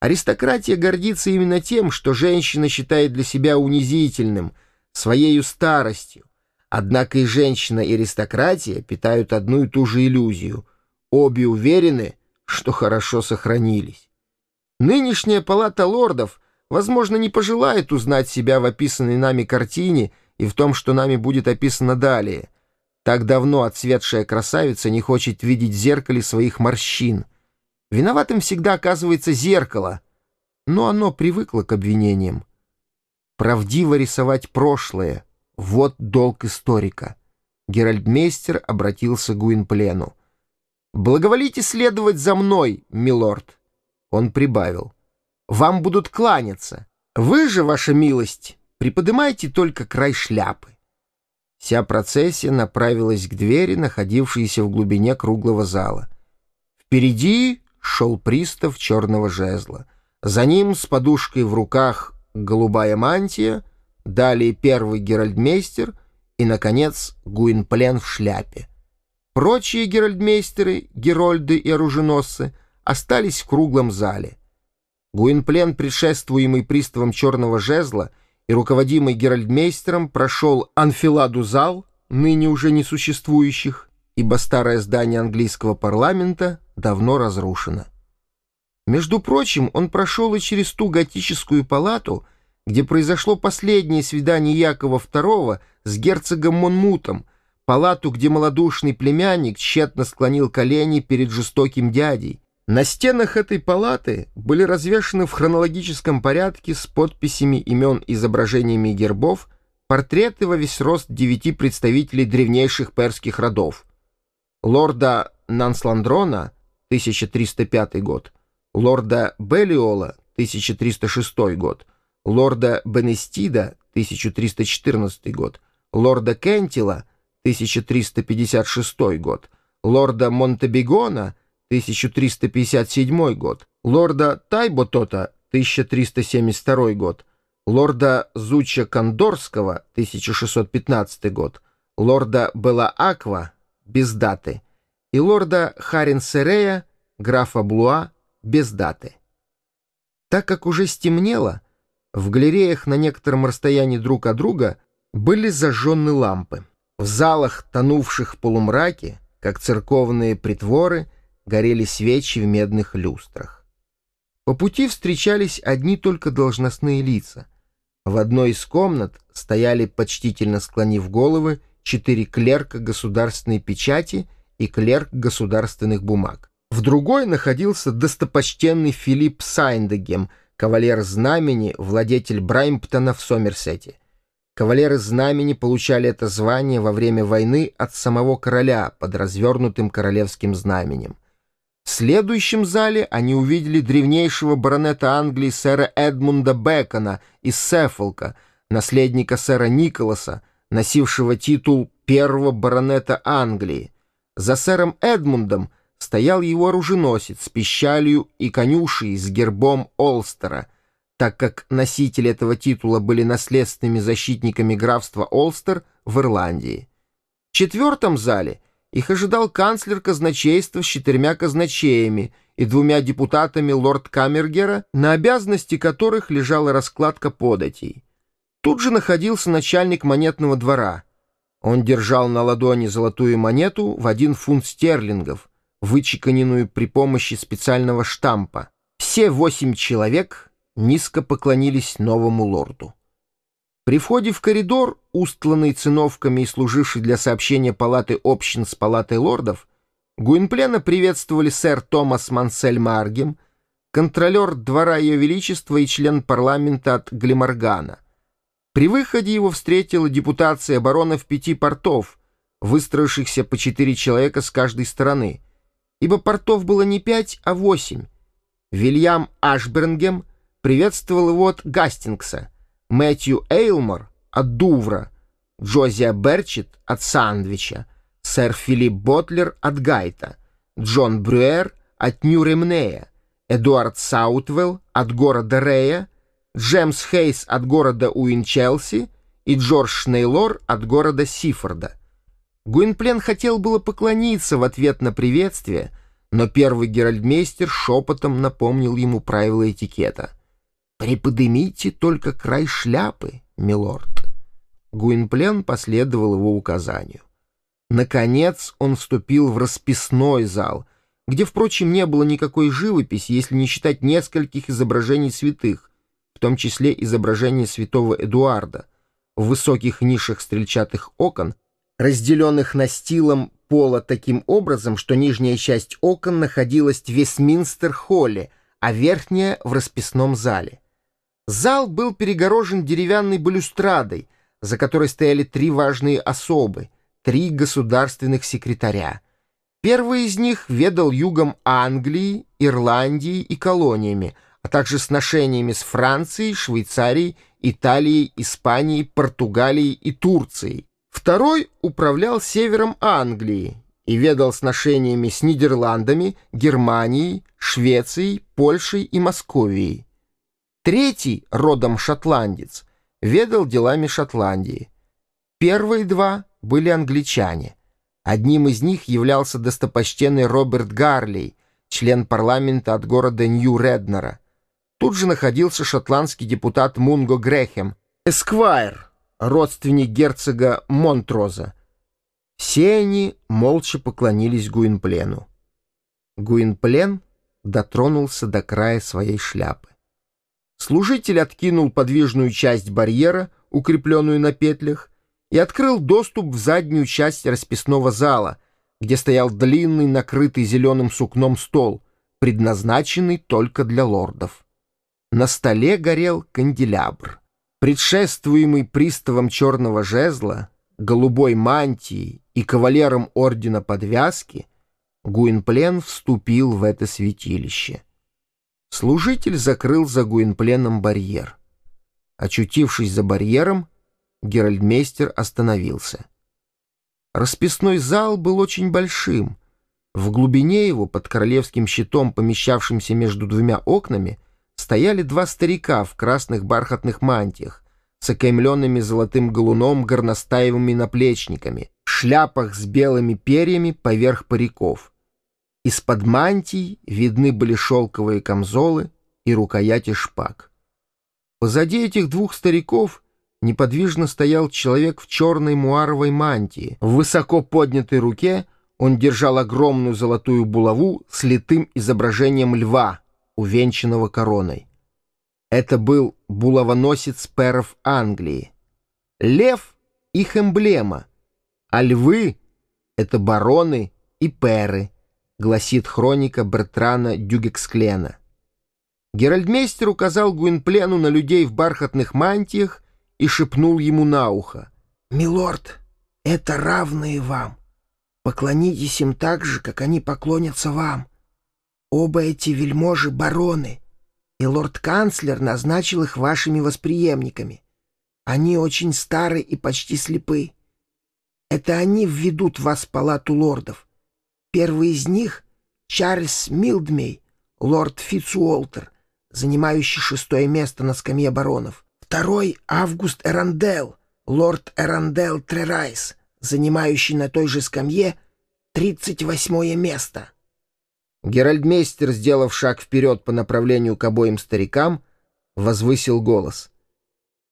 Аристократия гордится именно тем, что женщина считает для себя унизительным, своею старостью. Однако и женщина, и аристократия питают одну и ту же иллюзию. Обе уверены, что хорошо сохранились. Нынешняя палата лордов, возможно, не пожелает узнать себя в описанной нами картине и в том, что нами будет описано далее. Так давно отцветшая красавица не хочет видеть в зеркале своих морщин — Виноватым всегда оказывается зеркало, но оно привыкло к обвинениям. Правдиво рисовать прошлое — вот долг историка. Геральдмейстер обратился к Гуинплену. «Благоволите следовать за мной, милорд!» Он прибавил. «Вам будут кланяться. Вы же, ваша милость, приподымайте только край шляпы». Вся процессия направилась к двери, находившейся в глубине круглого зала. Впереди шел пристав черного жезла. За ним с подушкой в руках голубая мантия, далее первый геральдмейстер и, наконец, Гуинплен в шляпе. Прочие геральдмейстеры, герольды и оруженосцы остались в круглом зале. Гуинплен, предшествуемый приставом черного жезла и руководимый геральдмейстером, прошел анфиладу зал, ныне уже несуществующих, ибо старое здание английского парламента давно разрушено. Между прочим, он прошел и через ту готическую палату, где произошло последнее свидание Якова II с герцогом Монмутом, палату, где малодушный племянник тщетно склонил колени перед жестоким дядей. На стенах этой палаты были развешаны в хронологическом порядке с подписями имен, изображениями гербов портреты во весь рост девяти представителей древнейших перских родов — лорда Нансландрона, 1305 год, лорда Белиола, 1306 год, лорда Бенестида, 1314 год, лорда Кентила, 1356 год, лорда Монтебегона, 1357 год, лорда Тайботота, 1372 год, лорда Зуча Кондорского, 1615 год, лорда Белааква, без даты, и лорда Харин-Серея, графа Блуа, без даты. Так как уже стемнело, в галереях на некотором расстоянии друг от друга были зажжены лампы. В залах, тонувших в полумраке, как церковные притворы, горели свечи в медных люстрах. По пути встречались одни только должностные лица. В одной из комнат стояли, почтительно склонив головы, четыре клерка государственной печати и клерк государственных бумаг. В другой находился достопочтенный Филипп Сайндегем, кавалер знамени, владетель Браймптона в Сомерсете. Кавалеры знамени получали это звание во время войны от самого короля под развернутым королевским знаменем. В следующем зале они увидели древнейшего баронета Англии сэра Эдмунда Бекона из Сеффолка, наследника сэра Николаса, носившего титул первого баронета Англии. За сэром Эдмундом стоял его оруженосец с пищалью и конюшей с гербом Олстера, так как носители этого титула были наследственными защитниками графства Олстер в Ирландии. В четвертом зале их ожидал канцлер казначейства с четырьмя казначеями и двумя депутатами лорд Камергера, на обязанности которых лежала раскладка податей. Тут же находился начальник монетного двора. Он держал на ладони золотую монету в один фунт стерлингов, вычеканенную при помощи специального штампа. Все восемь человек низко поклонились новому лорду. При входе в коридор, устланный циновками и служивший для сообщения палаты общин с палатой лордов, Гуинплена приветствовали сэр Томас Мансель Маргем, контролер двора Ее Величества и член парламента от Глимаргана — при выходе его встретила депутация баронов пяти портов, выстроившихся по четыре человека с каждой стороны, ибо портов было не пять, а восемь. Вильям Ашбернгем приветствовал его от Гастингса, Мэтью Эйлмор от Дувра, Джозия Берчет от Сандвича, сэр Филипп Ботлер от Гайта, Джон Брюэр от Нью-Ремнея, Эдуард Саутвелл от города Рея, Джемс Хейс от города Уинчелси и Джордж Шнейлор от города Сифорда. Гуинплен хотел было поклониться в ответ на приветствие, но первый геральдмейстер шепотом напомнил ему правила этикета. «Приподымите только край шляпы, милорд». Гуинплен последовал его указанию. Наконец он вступил в расписной зал, где, впрочем, не было никакой живописи, если не считать нескольких изображений святых, в том числе изображение святого Эдуарда, в высоких нишах стрельчатых окон, разделенных настилом пола таким образом, что нижняя часть окон находилась в Вестминстер-холле, а верхняя — в расписном зале. Зал был перегорожен деревянной балюстрадой, за которой стояли три важные особы, три государственных секретаря. Первый из них ведал югом Англии, Ирландии и колониями, а также сношениями с Францией, Швейцарией, Италией, Испанией, Португалией и Турцией. Второй управлял севером Англии и ведал сношениями с Нидерландами, Германией, Швецией, Польшей и Московией. Третий, родом шотландец, ведал делами Шотландии. Первые два были англичане. Одним из них являлся достопочтенный Роберт Гарлей, член парламента от города Нью-Реднера. Тут же находился шотландский депутат Мунго Грехем, эсквайр, родственник герцога Монтроза. Все они молча поклонились Гуинплену. Гуинплен дотронулся до края своей шляпы. Служитель откинул подвижную часть барьера, укрепленную на петлях, и открыл доступ в заднюю часть расписного зала, где стоял длинный, накрытый зеленым сукном стол, предназначенный только для лордов. На столе горел канделябр. Предшествуемый приставом черного жезла, голубой мантией и кавалером ордена подвязки, Гуинплен вступил в это святилище. Служитель закрыл за Гуинпленом барьер. Очутившись за барьером, Геральдмейстер остановился. Расписной зал был очень большим. В глубине его, под королевским щитом, помещавшимся между двумя окнами, стояли два старика в красных бархатных мантиях, с окаймленными золотым галуном горностаевыми наплечниками, шляпах с белыми перьями поверх париков — из-под мантий видны были шелковые камзолы и рукояти шпаг. Позади этих двух стариков неподвижно стоял человек в черной муаровой мантии. В высоко поднятой руке он держал огромную золотую булаву с литым изображением льва, увенчанного короной. Это был булавоносец перов Англии. Лев — их эмблема, а львы — это бароны и перы — гласит хроника Бертрана Дюгексклена. Геральдмейстер указал Гуинплену на людей в бархатных мантиях и шепнул ему на ухо. «Милорд, это равные вам. Поклонитесь им так же, как они поклонятся вам. Оба эти вельможи — бароны, и лорд-канцлер назначил их вашими восприемниками. Они очень стары и почти слепы. Это они введут вас в палату лордов. Первый из них — Чарльз Милдмей, лорд Фитцуолтер, занимающий шестое место на скамье баронов. Второй — Август Эрандел, лорд Эрандел Трерайс, занимающий на той же скамье тридцать восьмое место. Геральдмейстер, сделав шаг вперед по направлению к обоим старикам, возвысил голос —